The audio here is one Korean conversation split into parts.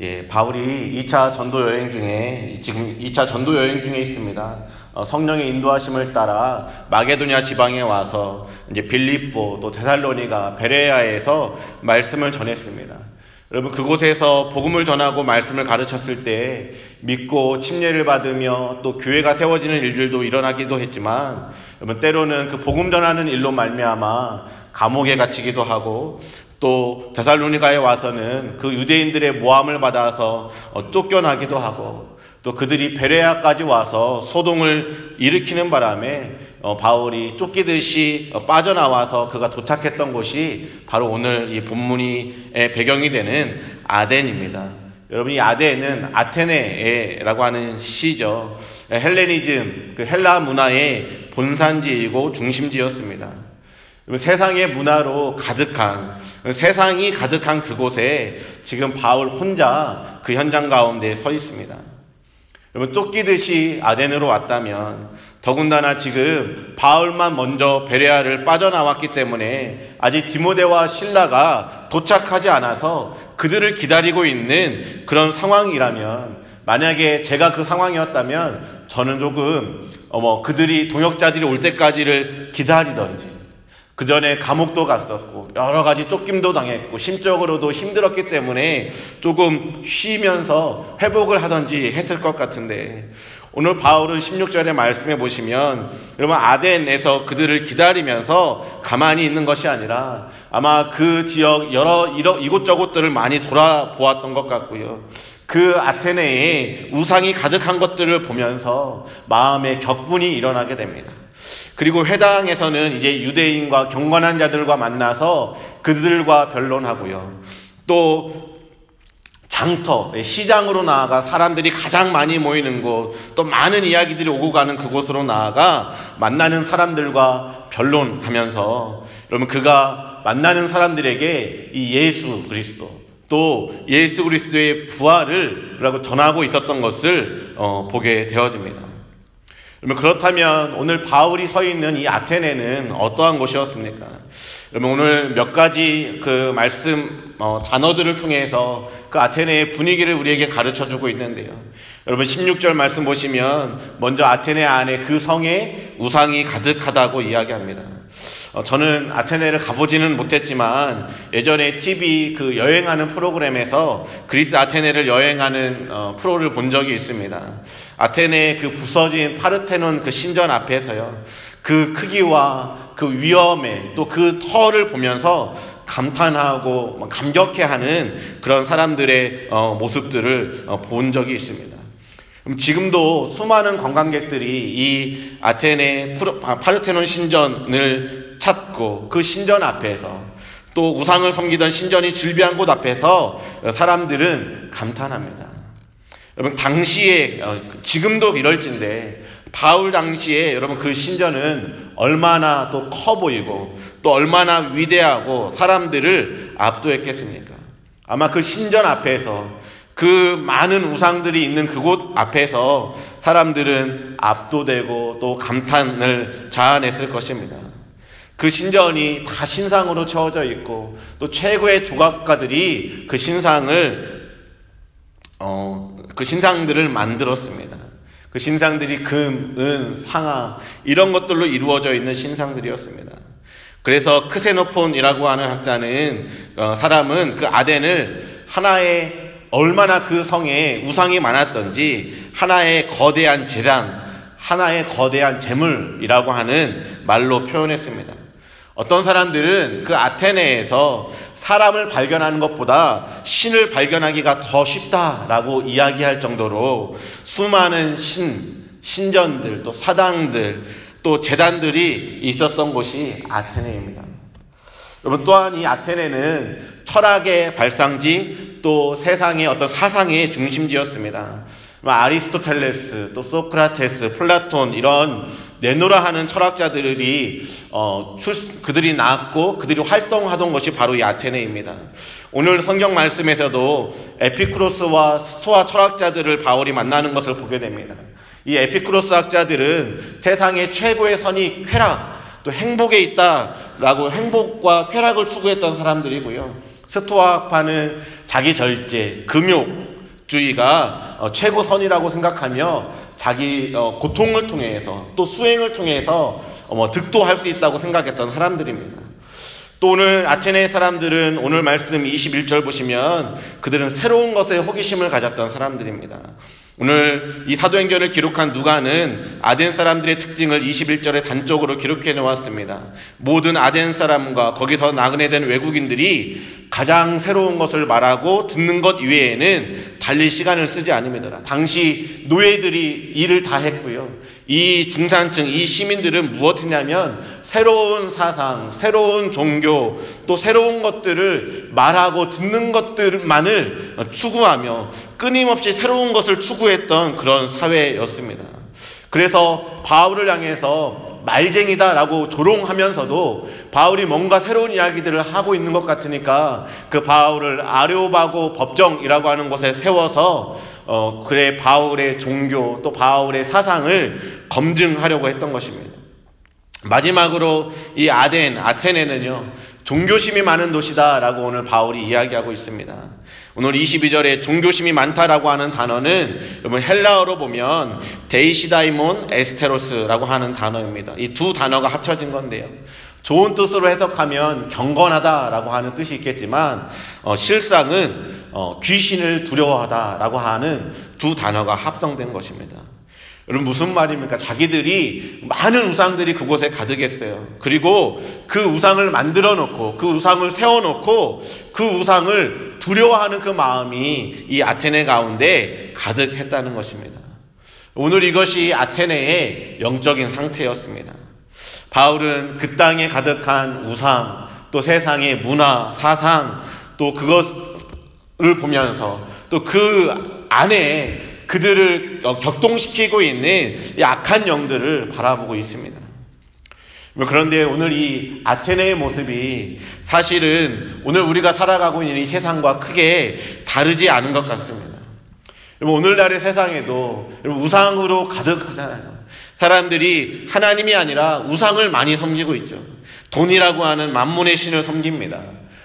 예, 바울이 2차 전도 여행 중에 지금 2차 전도 여행 중에 있습니다. 어, 성령의 인도하심을 따라 마게도냐 지방에 와서 이제 빌립보 또 데살로니가 베레아에서 말씀을 전했습니다. 여러분 그곳에서 복음을 전하고 말씀을 가르쳤을 때 믿고 침례를 받으며 또 교회가 세워지는 일들도 일어나기도 했지만 여러분 때로는 그 복음 전하는 일로 말미암아 감옥에 갇히기도 하고 또 데살로니가에 와서는 그 유대인들의 모함을 받아서 어, 쫓겨나기도 하고 또 그들이 베레아까지 와서 소동을 일으키는 바람에 어, 바울이 쫓기듯이 어, 빠져나와서 그가 도착했던 곳이 바로 오늘 이 본문의 배경이 되는 아덴입니다. 여러분 이 아덴은 아테네라고 하는 시죠. 헬레니즘, 그 헬라 문화의 본산지이고 중심지였습니다. 세상의 문화로 가득한 세상이 가득한 그곳에 지금 바울 혼자 그 현장 가운데 서 있습니다. 여러분 쫓기듯이 아덴으로 왔다면 더군다나 지금 바울만 먼저 베레아를 빠져나왔기 때문에 아직 디모데와 신라가 도착하지 않아서 그들을 기다리고 있는 그런 상황이라면 만약에 제가 그 상황이었다면 저는 조금 어머 그들이 동역자들이 올 때까지를 기다리던지 그 전에 감옥도 갔었고 여러 가지 쫓김도 당했고 심적으로도 힘들었기 때문에 조금 쉬면서 회복을 하던지 했을 것 같은데 오늘 바울은 16절의 말씀해 보시면 여러분 아덴에서 그들을 기다리면서 가만히 있는 것이 아니라 아마 그 지역 여러 이곳저곳들을 많이 돌아보았던 것 같고요. 그 아테네에 우상이 가득한 것들을 보면서 마음의 격분이 일어나게 됩니다. 그리고 회당에서는 이제 유대인과 경건한 자들과 만나서 그들과 변론하고요. 또 장터, 시장으로 나아가 사람들이 가장 많이 모이는 곳, 또 많은 이야기들이 오고 가는 그곳으로 나아가 만나는 사람들과 변론하면서 여러분 그가 만나는 사람들에게 이 예수 그리스도 또 예수 그리스도의 부활을 전하고 있었던 것을 어, 보게 되어집니다. 여러분 그렇다면 오늘 바울이 서 있는 이 아테네는 어떠한 곳이었습니까? 여러분 오늘 몇 가지 그 말씀 어, 단어들을 통해서 그 아테네의 분위기를 우리에게 가르쳐 주고 있는데요. 여러분 16절 말씀 보시면 먼저 아테네 안에 그 성에 우상이 가득하다고 이야기합니다. 어, 저는 아테네를 가보지는 못했지만 예전에 TV 그 여행하는 프로그램에서 그리스 아테네를 여행하는 어, 프로를 본 적이 있습니다. 아테네의 그 부서진 파르테논 그 신전 앞에서요. 그 크기와 그 위험에 또 그 터를 보면서 감탄하고 감격해하는 그런 사람들의 어, 모습들을 어, 본 적이 있습니다. 지금도 수많은 관광객들이 이 아테네 아, 파르테논 신전을 찾고 그 신전 앞에서 또 우상을 섬기던 신전이 즐비한 곳 앞에서 사람들은 감탄합니다. 여러분 당시에 어, 지금도 이럴진데 바울 당시에 여러분 그 신전은 얼마나 또 커 보이고 또 얼마나 위대하고 사람들을 압도했겠습니까? 아마 그 신전 앞에서 그 많은 우상들이 있는 그곳 앞에서 사람들은 압도되고 또 감탄을 자아냈을 것입니다. 그 신전이 다 신상으로 채워져 있고 또 최고의 조각가들이 그 신상을 어, 그 신상들을 만들었습니다. 그 신상들이 금, 은, 상아 이런 것들로 이루어져 있는 신상들이었습니다. 그래서 크세노폰이라고 하는 학자는 어, 사람은 그 아덴을 하나의 얼마나 그 성에 우상이 많았던지 하나의 거대한 재단, 하나의 거대한 재물이라고 하는 말로 표현했습니다. 어떤 사람들은 그 아테네에서 사람을 발견하는 것보다 신을 발견하기가 더 쉽다라고 이야기할 정도로 수많은 신, 신전들, 또 사당들, 또 제단들이 있었던 곳이 아테네입니다. 여러분 또한 이 아테네는 철학의 발상지 또 세상의 어떤 사상의 중심지였습니다. 아리스토텔레스, 또 소크라테스, 플라톤 이런 내노라 하는 철학자들이 어, 그들이 낳았고 그들이 활동하던 것이 바로 이 아테네입니다. 오늘 성경 말씀에서도 에피크로스와 스토아 철학자들을 바울이 만나는 것을 보게 됩니다. 이 에피크로스 학자들은 세상의 최고의 선이 쾌락, 또 행복에 있다라고 행복과 쾌락을 추구했던 사람들이고요. 스토아파는 자기 절제, 금욕주의가 어, 최고 선이라고 생각하며 자기 어, 고통을 통해서 또 수행을 통해서 어, 뭐 득도할 수 있다고 생각했던 사람들입니다. 또 오늘 아테네 사람들은 오늘 말씀 21절 보시면 그들은 새로운 것에 호기심을 가졌던 사람들입니다. 오늘 이 사도행전을 기록한 누가는 아덴 사람들의 특징을 21절에 단적으로 기록해 놓았습니다. 모든 아덴 사람과 거기서 나그네 된 외국인들이 가장 새로운 것을 말하고 듣는 것 이외에는 달릴 시간을 쓰지 않습니다. 당시 노예들이 일을 다 했고요. 이 중산층, 이 시민들은 무엇했냐면 새로운 사상, 새로운 종교, 또 새로운 것들을 말하고 듣는 것들만을 추구하며 끊임없이 새로운 것을 추구했던 그런 사회였습니다. 그래서 바울을 향해서 말쟁이다라고 조롱하면서도 바울이 뭔가 새로운 이야기들을 하고 있는 것 같으니까 그 바울을 아레오바고 법정이라고 하는 곳에 세워서 어, 그래 바울의 종교 또 바울의 사상을 검증하려고 했던 것입니다. 마지막으로 이 아덴, 아테네는요, 종교심이 많은 도시다라고 오늘 바울이 이야기하고 있습니다. 오늘 22절에 종교심이 많다라고 하는 단어는 여러분 헬라어로 보면 데이시다이몬 에스테로스라고 하는 단어입니다. 이 두 단어가 합쳐진 건데요. 좋은 뜻으로 해석하면 경건하다라고 하는 뜻이 있겠지만 어, 실상은 어, 귀신을 두려워하다라고 하는 두 단어가 합성된 것입니다. 여러분 무슨 말입니까? 자기들이 많은 우상들이 그곳에 가득했어요. 그리고 그 우상을 만들어 놓고 그 우상을 세워 놓고 그 우상을 두려워하는 그 마음이 이 아테네 가운데 가득했다는 것입니다. 오늘 이것이 아테네의 영적인 상태였습니다. 바울은 그 땅에 가득한 우상, 또 세상의 문화, 사상, 또 그것을 보면서 또 그 안에 그들을 어, 격동시키고 있는 악한 영들을 바라보고 있습니다. 뭐 그런데 오늘 이 아테네의 모습이 사실은 오늘 우리가 살아가고 있는 이 세상과 크게 다르지 않은 것 같습니다. 오늘날의 세상에도 우상으로 가득하잖아요. 사람들이 하나님이 아니라 우상을 많이 섬기고 있죠. 돈이라고 하는 만문의 신을 섬깁니다.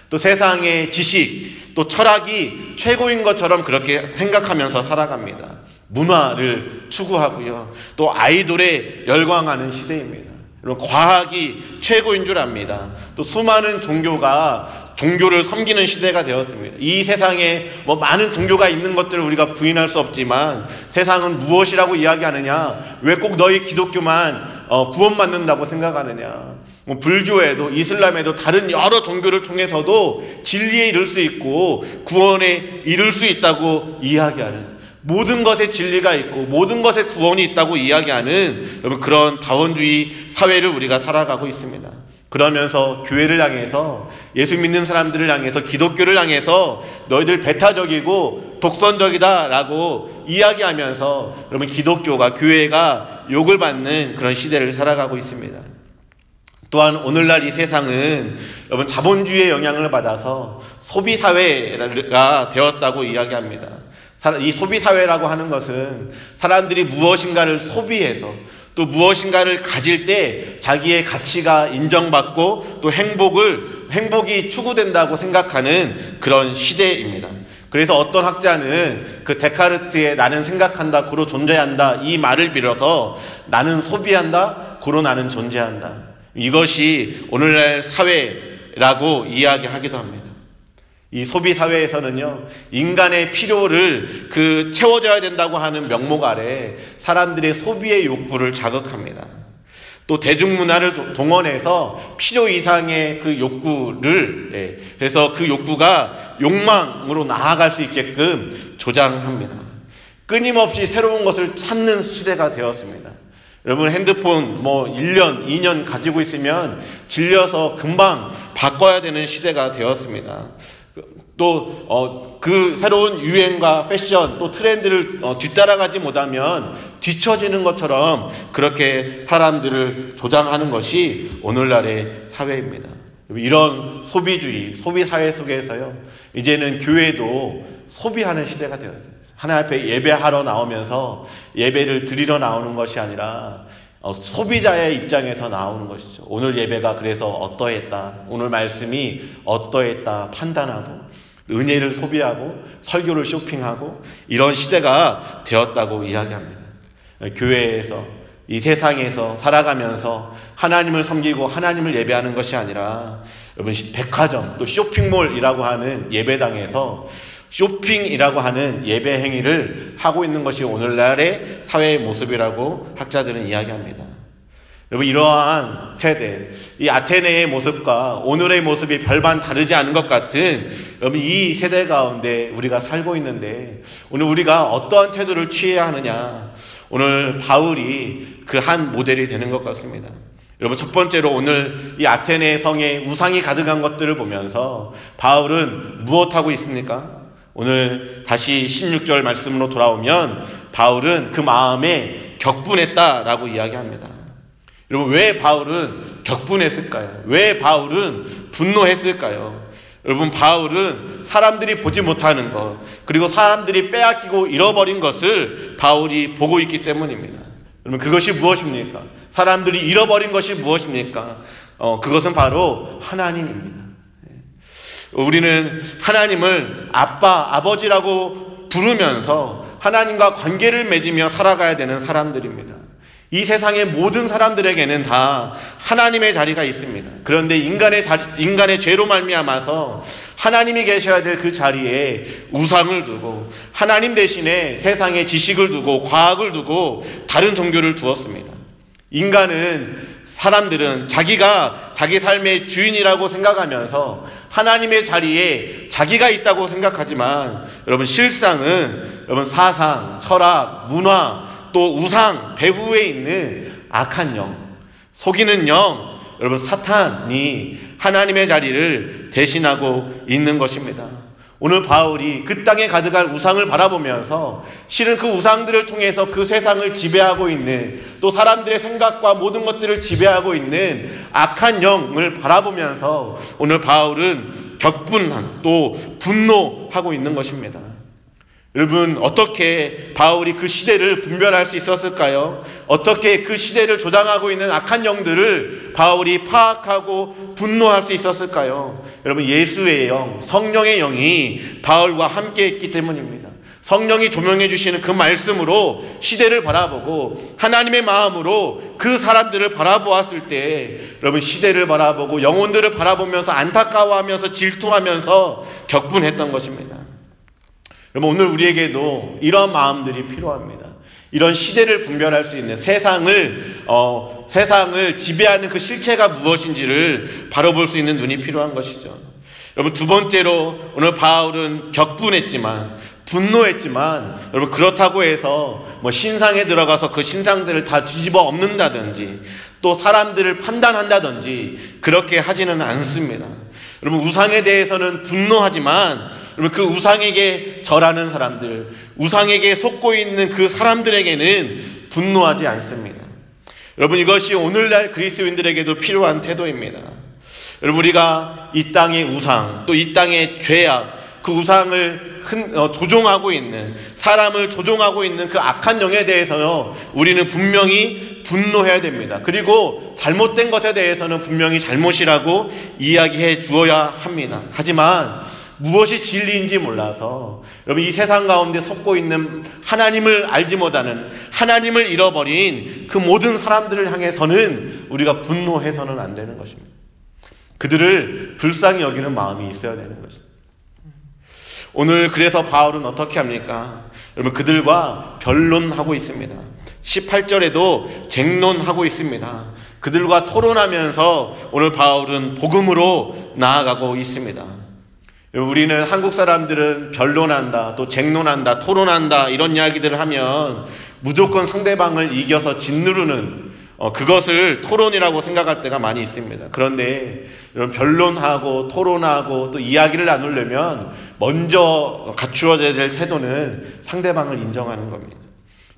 또 세상의 지식, 또 철학이 최고인 것처럼 그렇게 생각하면서 살아갑니다. 문화를 추구하고요. 또 아이돌에 열광하는 시대입니다. 여러분, 과학이 최고인 줄 압니다. 또 수많은 종교가 종교를 섬기는 시대가 되었습니다. 이 세상에 뭐 많은 종교가 있는 것들을 우리가 부인할 수 없지만 세상은 무엇이라고 이야기하느냐? 왜 꼭 너희 기독교만 어, 구원받는다고 생각하느냐? 뭐 불교에도 이슬람에도 다른 여러 종교를 통해서도 진리에 이를 수 있고 구원에 이를 수 있다고 이야기하는 모든 것에 진리가 있고 모든 것에 구원이 있다고 이야기하는 여러분 그런 다원주의 사회를 우리가 살아가고 있습니다. 그러면서 교회를 향해서 예수 믿는 사람들을 향해서 기독교를 향해서 너희들 배타적이고 독선적이다라고 이야기하면서 여러분 기독교가 교회가 욕을 받는 그런 시대를 살아가고 있습니다. 또한 오늘날 이 세상은 여러분 자본주의의 영향을 받아서 소비 사회가 되었다고 이야기합니다. 이 소비 사회라고 하는 것은 사람들이 무엇인가를 소비해서 또 무엇인가를 가질 때 자기의 가치가 인정받고 또 행복을 행복이 추구된다고 생각하는 그런 시대입니다. 그래서 어떤 학자는 그 데카르트의 나는 생각한다, 고로 존재한다 이 말을 빌어서 나는 소비한다, 고로 나는 존재한다. 이것이 오늘날 사회라고 이야기하기도 합니다. 이 소비 사회에서는요, 인간의 필요를 그 채워져야 된다고 하는 명목 아래 사람들의 소비의 욕구를 자극합니다. 또 대중문화를 동원해서 필요 이상의 그 욕구를, 예, 그래서 그 욕구가 욕망으로 나아갈 수 있게끔 조장합니다. 끊임없이 새로운 것을 찾는 시대가 되었습니다. 여러분 핸드폰 뭐 1년, 2년 가지고 있으면 질려서 금방 바꿔야 되는 시대가 되었습니다. 또, 어, 그 새로운 유행과 패션 또 트렌드를 어, 뒤따라가지 못하면 뒤처지는 것처럼 그렇게 사람들을 조장하는 것이 오늘날의 사회입니다. 이런 소비주의, 소비 사회 속에서요, 이제는 교회도 소비하는 시대가 되었습니다. 하나님 앞에 예배하러 나오면서 예배를 드리러 나오는 것이 아니라 어, 소비자의 입장에서 나오는 것이죠. 오늘 예배가 그래서 어떠했다. 오늘 말씀이 어떠했다. 판단하고 은혜를 소비하고 설교를 쇼핑하고 이런 시대가 되었다고 이야기합니다. 교회에서 이 세상에서 살아가면서 하나님을 섬기고 하나님을 예배하는 것이 아니라 여러분 백화점 또 쇼핑몰이라고 하는 예배당에서 쇼핑이라고 하는 예배 행위를 하고 있는 것이 오늘날의 사회의 모습이라고 학자들은 이야기합니다. 여러분 이러한 세대, 이 아테네의 모습과 오늘의 모습이 별반 다르지 않은 것 같은 여러분 이 세대 가운데 우리가 살고 있는데 오늘 우리가 어떠한 태도를 취해야 하느냐 오늘 바울이 그 한 모델이 되는 것 같습니다. 여러분 첫 번째로 오늘 이 아테네 성에 우상이 가득한 것들을 보면서 바울은 무엇하고 있습니까? 오늘 다시 16절 말씀으로 돌아오면 바울은 그 마음에 격분했다라고 이야기합니다. 여러분 왜 바울은 격분했을까요? 왜 바울은 분노했을까요? 여러분 바울은 사람들이 보지 못하는 것 그리고 사람들이 빼앗기고 잃어버린 것을 바울이 보고 있기 때문입니다. 여러분 그것이 무엇입니까? 사람들이 잃어버린 것이 무엇입니까? 어, 그것은 바로 하나님입니다. 우리는 하나님을 아빠, 아버지라고 부르면서 하나님과 관계를 맺으며 살아가야 되는 사람들입니다. 이 세상의 모든 사람들에게는 다 하나님의 자리가 있습니다. 그런데 인간의 자리, 인간의 죄로 말미암아서 하나님이 계셔야 될 그 자리에 우상을 두고 하나님 대신에 세상의 지식을 두고 과학을 두고 다른 종교를 두었습니다. 인간은 사람들은 자기가 자기 삶의 주인이라고 생각하면서 하나님의 자리에 자기가 있다고 생각하지만 여러분 실상은 여러분 사상, 철학, 문화, 또 우상, 배후에 있는 악한 영, 속이는 영, 여러분 사탄이 하나님의 자리를 대신하고 있는 것입니다. 오늘 바울이 그 땅에 가득할 우상을 바라보면서 실은 그 우상들을 통해서 그 세상을 지배하고 있는 또 사람들의 생각과 모든 것들을 지배하고 있는 악한 영을 바라보면서 오늘 바울은 격분한 또 분노하고 있는 것입니다. 여러분, 어떻게 바울이 그 시대를 분별할 수 있었을까요? 어떻게 그 시대를 조장하고 있는 악한 영들을 바울이 파악하고 분노할 수 있었을까요? 여러분, 예수의 영, 성령의 영이 바울과 함께 했기 때문입니다. 성령이 조명해 주시는 그 말씀으로 시대를 바라보고 하나님의 마음으로 그 사람들을 바라보았을 때 여러분 시대를 바라보고 영혼들을 바라보면서 안타까워하면서 질투하면서 격분했던 것입니다. 여러분 오늘 우리에게도 이런 마음들이 필요합니다. 이런 시대를 분별할 수 있는 세상을 어, 세상을 지배하는 그 실체가 무엇인지를 바라볼 수 있는 눈이 필요한 것이죠. 여러분 두 번째로 오늘 바울은 격분했지만 분노했지만 여러분 그렇다고 해서 뭐 신상에 들어가서 그 신상들을 다 뒤집어 엎는다든지 또 사람들을 판단한다든지 그렇게 하지는 않습니다. 여러분 우상에 대해서는 분노하지만 여러분 그 우상에게 절하는 사람들, 우상에게 속고 있는 그 사람들에게는 분노하지 않습니다. 여러분 이것이 오늘날 그리스도인들에게도 필요한 태도입니다. 여러분 우리가 이 땅의 우상, 또 이 땅의 죄악, 그 우상을 흔, 어, 조종하고 있는 사람을 조종하고 있는 그 악한 영에 대해서 우리는 분명히 분노해야 됩니다. 그리고 잘못된 것에 대해서는 분명히 잘못이라고 이야기해 주어야 합니다. 하지만 무엇이 진리인지 몰라서 여러분 이 세상 가운데 속고 있는 하나님을 알지 못하는 하나님을 잃어버린 그 모든 사람들을 향해서는 우리가 분노해서는 안 되는 것입니다. 그들을 불쌍히 여기는 마음이 있어야 되는 것입니다. 오늘 그래서 바울은 어떻게 합니까? 여러분 그들과 변론하고 있습니다. 18절에도 쟁론하고 있습니다. 그들과 토론하면서 오늘 바울은 복음으로 나아가고 있습니다. 우리는 한국 사람들은 변론한다, 또 쟁론한다, 토론한다, 이런 이야기들을 하면 무조건 상대방을 이겨서 짓누르는 어, 그것을 토론이라고 생각할 때가 많이 있습니다. 그런데 이런 변론하고 토론하고 또 이야기를 나누려면 먼저 갖추어져야 될 태도는 상대방을 인정하는 겁니다.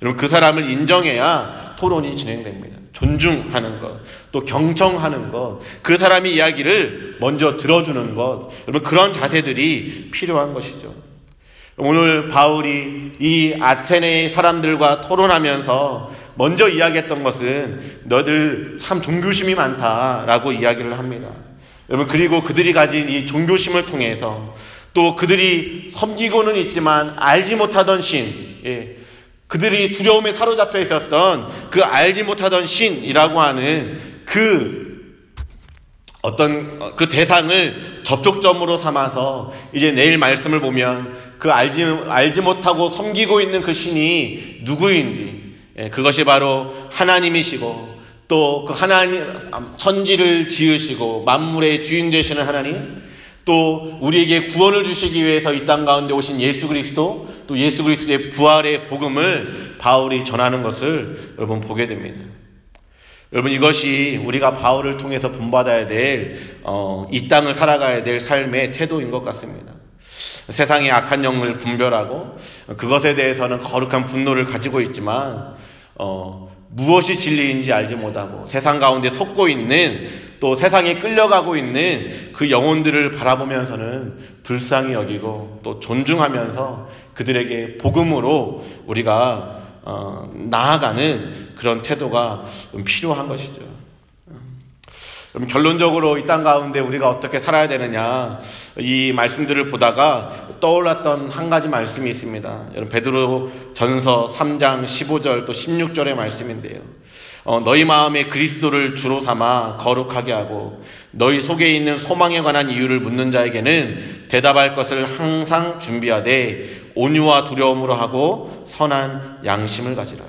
여러분 그 사람을 인정해야 토론이 진행됩니다. 존중하는 것, 또 경청하는 것, 그 사람의 이야기를 먼저 들어주는 것, 여러분 그런 자세들이 필요한 것이죠. 오늘 바울이 이 아테네 사람들과 토론하면서 먼저 이야기했던 것은 너들 참 종교심이 많다라고 이야기를 합니다. 여러분 그리고 그들이 가진 이 종교심을 통해서 또 그들이 섬기고는 있지만 알지 못하던 신, 예, 그들이 두려움에 사로잡혀 있었던 그 알지 못하던 신이라고 하는 그 어떤 그 대상을 접촉점으로 삼아서 이제 내일 말씀을 보면 그 알지, 알지 못하고 섬기고 있는 그 신이 누구인지 예, 그것이 바로 하나님이시고 또 그 하나님 천지를 지으시고 만물의 주인 되시는 하나님 또 우리에게 구원을 주시기 위해서 이 땅 가운데 오신 예수 그리스도 또 예수 그리스도의 부활의 복음을 바울이 전하는 것을 여러분 보게 됩니다. 여러분 이것이 우리가 바울을 통해서 본받아야 될, 어, 이 땅을 살아가야 될 삶의 태도인 것 같습니다. 세상의 악한 영을 분별하고 그것에 대해서는 거룩한 분노를 가지고 있지만 어, 무엇이 진리인지 알지 못하고 세상 가운데 속고 있는 또 세상에 끌려가고 있는 그 영혼들을 바라보면서는 불쌍히 여기고 또 존중하면서 그들에게 복음으로 우리가 어, 나아가는 그런 태도가 필요한 것이죠. 그럼 결론적으로 이 땅 가운데 우리가 어떻게 살아야 되느냐 이 말씀들을 보다가 떠올랐던 한 가지 말씀이 있습니다. 여러분 베드로 전서 3장 15절 또 16절의 말씀인데요. 어, 너희 마음에 그리스도를 주로 삼아 거룩하게 하고 너희 속에 있는 소망에 관한 이유를 묻는 자에게는 대답할 것을 항상 준비하되 온유와 두려움으로 하고 선한 양심을 가지라.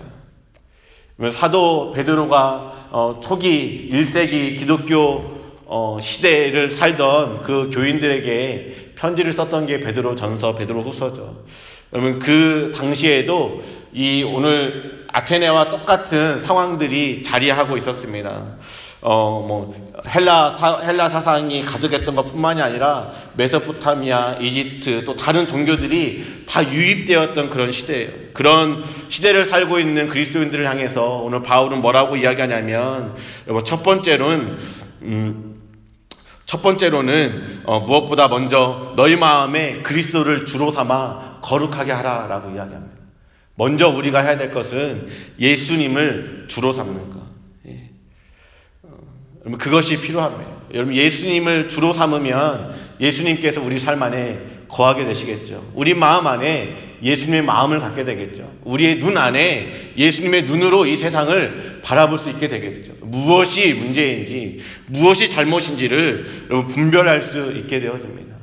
사도 베드로가 어, 초기 1세기 기독교 어, 시대를 살던 그 교인들에게 편지를 썼던 게 베드로 전서, 베드로 후서죠. 그러면 그 당시에도 이 오늘 아테네와 똑같은 상황들이 자리하고 있었습니다. 어, 뭐, 헬라, 사, 헬라 사상이 가득했던 것 뿐만이 아니라 메소포타미아, 이집트, 또 다른 종교들이 다 유입되었던 그런 시대예요. 그런 시대를 살고 있는 그리스도인들을 향해서 오늘 바울은 뭐라고 이야기하냐면, 첫 번째로는, 음, 첫 번째로는 어, 무엇보다 먼저 너희 마음에 그리스도를 주로 삼아 거룩하게 하라 라고 이야기합니다. 먼저 우리가 해야 될 것은 예수님을 주로 삼는 것. 예. 어, 그것이 필요합니다. 여러분 예수님을 주로 삼으면 예수님께서 우리 삶 안에 거하게 되시겠죠. 우리 마음 안에 예수님의 마음을 갖게 되겠죠. 우리의 눈 안에 예수님의 눈으로 이 세상을 바라볼 수 있게 되겠죠. 무엇이 문제인지, 무엇이 잘못인지를 분별할 수 있게 되어집니다.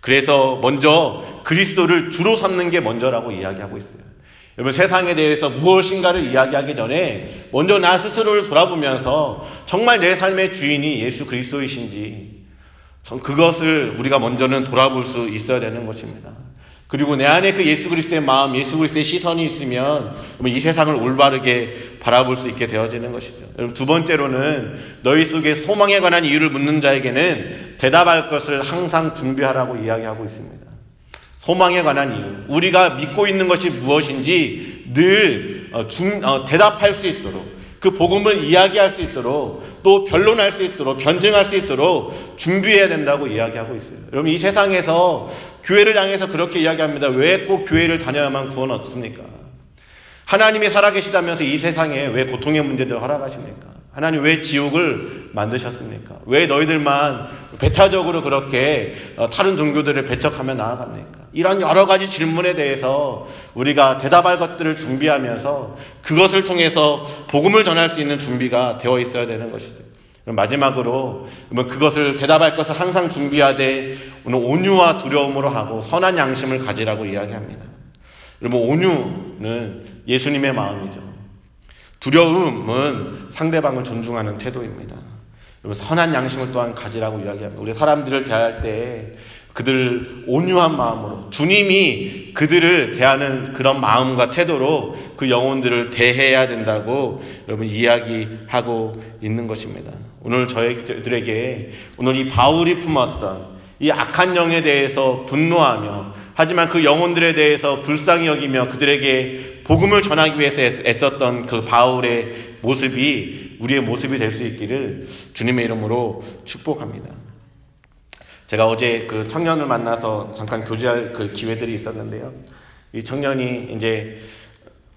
그래서 먼저 그리스도를 주로 삼는 게 먼저라고 이야기하고 있어요. 여러분 세상에 대해서 무엇인가를 이야기하기 전에 먼저 나 스스로를 돌아보면서 정말 내 삶의 주인이 예수 그리스도이신지 그것을 우리가 먼저는 돌아볼 수 있어야 되는 것입니다. 그리고 내 안에 그 예수 그리스도의 마음, 예수 그리스도의 시선이 있으면 이 세상을 올바르게 바라볼 수 있게 되어지는 것이죠. 두 번째로는 너희 속에 소망에 관한 이유를 묻는 자에게는 대답할 것을 항상 준비하라고 이야기하고 있습니다. 소망에 관한 이유. 우리가 믿고 있는 것이 무엇인지 늘 어, 어, 대답할 수 있도록 그 복음을 이야기할 수 있도록 또 변론할 수 있도록 변증할 수 있도록 준비해야 된다고 이야기하고 있어요. 여러분 이 세상에서 교회를 향해서 그렇게 이야기합니다. 왜 꼭 교회를 다녀야만 구원 얻습니까? 하나님이 살아계시다면서 이 세상에 왜 고통의 문제들을 허락하십니까? 하나님 왜 지옥을 만드셨습니까? 왜 너희들만 배타적으로 그렇게 어, 다른 종교들을 배척하며 나아갑니까? 이런 여러 가지 질문에 대해서 우리가 대답할 것들을 준비하면서 그것을 통해서 복음을 전할 수 있는 준비가 되어 있어야 되는 것이죠. 마지막으로 그것을 대답할 것을 항상 준비하되 오늘 온유와 두려움으로 하고 선한 양심을 가지라고 이야기합니다. 여러분 온유는 예수님의 마음이죠. 두려움은 상대방을 존중하는 태도입니다. 여러분 선한 양심을 또한 가지라고 이야기합니다. 우리 사람들을 대할 때 그들 온유한 마음으로 주님이 그들을 대하는 그런 마음과 태도로 그 영혼들을 대해야 된다고 여러분 이야기하고 있는 것입니다. 오늘 저희들에게 오늘 이 바울이 품었던 이 악한 영에 대해서 분노하며 하지만 그 영혼들에 대해서 불쌍히 여기며 그들에게 복음을 전하기 위해서 애썼던 그 바울의 모습이 우리의 모습이 될 수 있기를 주님의 이름으로 축복합니다. 제가 어제 그 청년을 만나서 잠깐 교제할 그 기회들이 있었는데요. 이 청년이 이제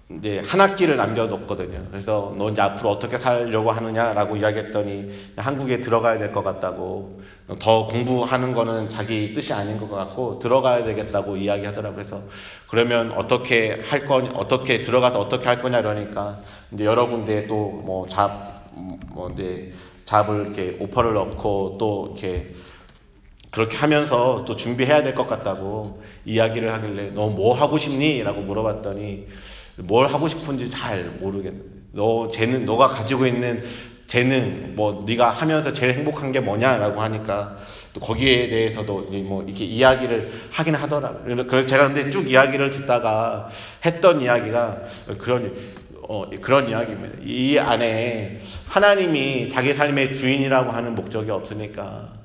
이제 한 학기를 남겨뒀거든요. 그래서 너 이제 앞으로 어떻게 살려고 하느냐라고 이야기했더니 한국에 들어가야 될 것 같다고 더 공부하는 거는 자기 뜻이 아닌 것 같고 들어가야 되겠다고 이야기하더라고요. 그래서 그러면 어떻게 할 거, 어떻게 들어가서 어떻게 할 거냐 그러니까 이제 여러 군데 또뭐 잡, 뭐 이제 잡을 이렇게 오퍼를 넣고 또 이렇게 그렇게 하면서 또 준비해야 될 것 같다고 이야기를 하길래 너 뭐 하고 싶니? 라고 물어봤더니 뭘 하고 싶은지 잘 모르겠는데 너 재능 너가 가지고 있는 재능 뭐 네가 하면서 제일 행복한 게 뭐냐라고 하니까 또 거기에 대해서도 뭐 이렇게 이야기를 하긴 하더라고요. 그래서 제가 근데 쭉 이야기를 듣다가 했던 이야기가 그런 어, 그런 이야기입니다. 이 안에 하나님이 자기 삶의 주인이라고 하는 목적이 없으니까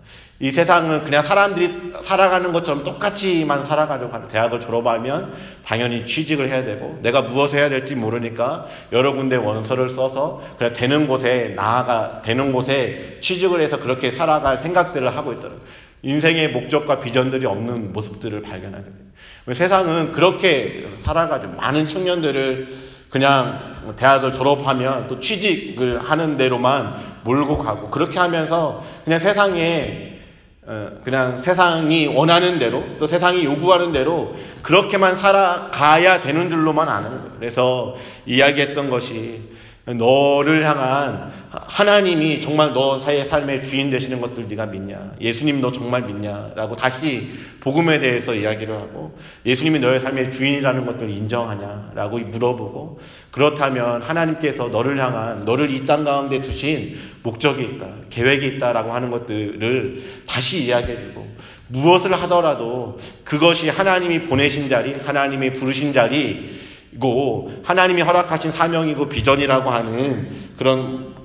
이 세상은 그냥 사람들이 살아가는 것처럼 똑같이만 살아가려고 하는 대학을 졸업하면 당연히 취직을 해야 되고 내가 무엇을 해야 될지 모르니까 여러 군데 원서를 써서 그냥 되는 곳에 나아가 되는 곳에 취직을 해서 그렇게 살아갈 생각들을 하고 있더라고요. 인생의 목적과 비전들이 없는 모습들을 발견하게 돼요. 세상은 그렇게 살아가죠. 많은 청년들을 그냥 대학을 졸업하면 또 취직을 하는 대로만 몰고 가고 그렇게 하면서 그냥 세상에 어, 그냥 세상이 원하는 대로 또 세상이 요구하는 대로 그렇게만 살아가야 되는 줄로만 아는 거예요. 그래서 이야기했던 것이 너를 향한 하나님이 정말 너의 삶의 주인 되시는 것들 네가 믿냐? 예수님 너 정말 믿냐? 라고 다시 복음에 대해서 이야기를 하고 예수님이 너의 삶의 주인이라는 것들을 인정하냐? 라고 물어보고 그렇다면 하나님께서 너를 향한 너를 이 땅 가운데 두신 목적이 있다. 계획이 있다라고 하는 것들을 다시 이야기해 주고 무엇을 하더라도 그것이 하나님이 보내신 자리, 하나님이 부르신 자리 고 하나님이 허락하신 사명이고 비전이라고 하는 그런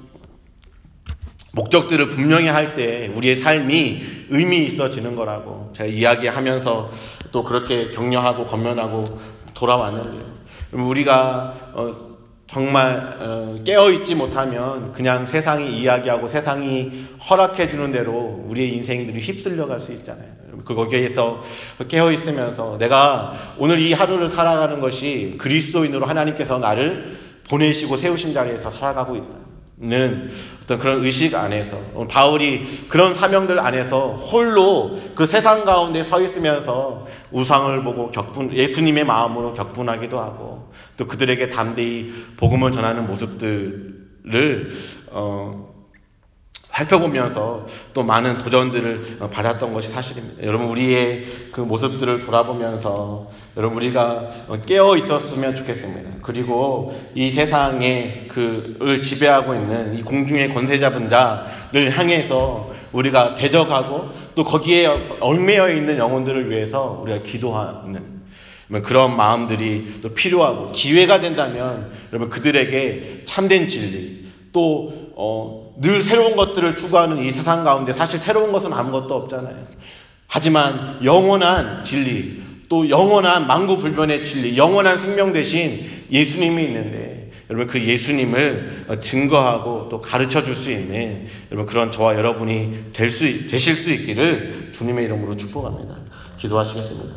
목적들을 분명히 할 때 우리의 삶이 의미 있어지는 거라고 제가 이야기하면서 또 그렇게 격려하고 건면하고 돌아왔는데요. 우리가 어 정말 어 깨어있지 못하면 그냥 세상이 이야기하고 세상이 허락해주는 대로 우리의 인생들이 휩쓸려 갈 수 있잖아요. 그 거기에서 깨어있으면서 내가 오늘 이 하루를 살아가는 것이 그리스도인으로 하나님께서 나를 보내시고 세우신 자리에서 살아가고 있다. 는 어떤 그런 의식 안에서 바울이 그런 사명들 안에서 홀로 그 세상 가운데 서 있으면서 우상을 보고 격분 예수님의 마음으로 격분하기도 하고 또 그들에게 담대히 복음을 전하는 모습들을 어, 살펴보면서 또 많은 도전들을 받았던 것이 사실입니다. 여러분 우리의 그 모습들을 돌아보면서 여러분 우리가 깨어 있었으면 좋겠습니다. 그리고 이 세상에 그을 지배하고 있는 이 공중의 권세 잡은 자를 향해서 우리가 대적하고 또 거기에 얽매여 있는 영혼들을 위해서 우리가 기도하는 그런 마음들이 또 필요하고 기회가 된다면 여러분 그들에게 참된 진리 또 어, 늘 새로운 것들을 추구하는 이 세상 가운데 사실 새로운 것은 아무것도 없잖아요. 하지만 영원한 진리, 또 영원한 망구불변의 진리, 영원한 생명 대신 예수님이 있는데 여러분 그 예수님을 증거하고 또 가르쳐 줄 수 있는 여러분 그런 저와 여러분이 될 수, 되실 수 있기를 주님의 이름으로 축복합니다. 기도하시겠습니다.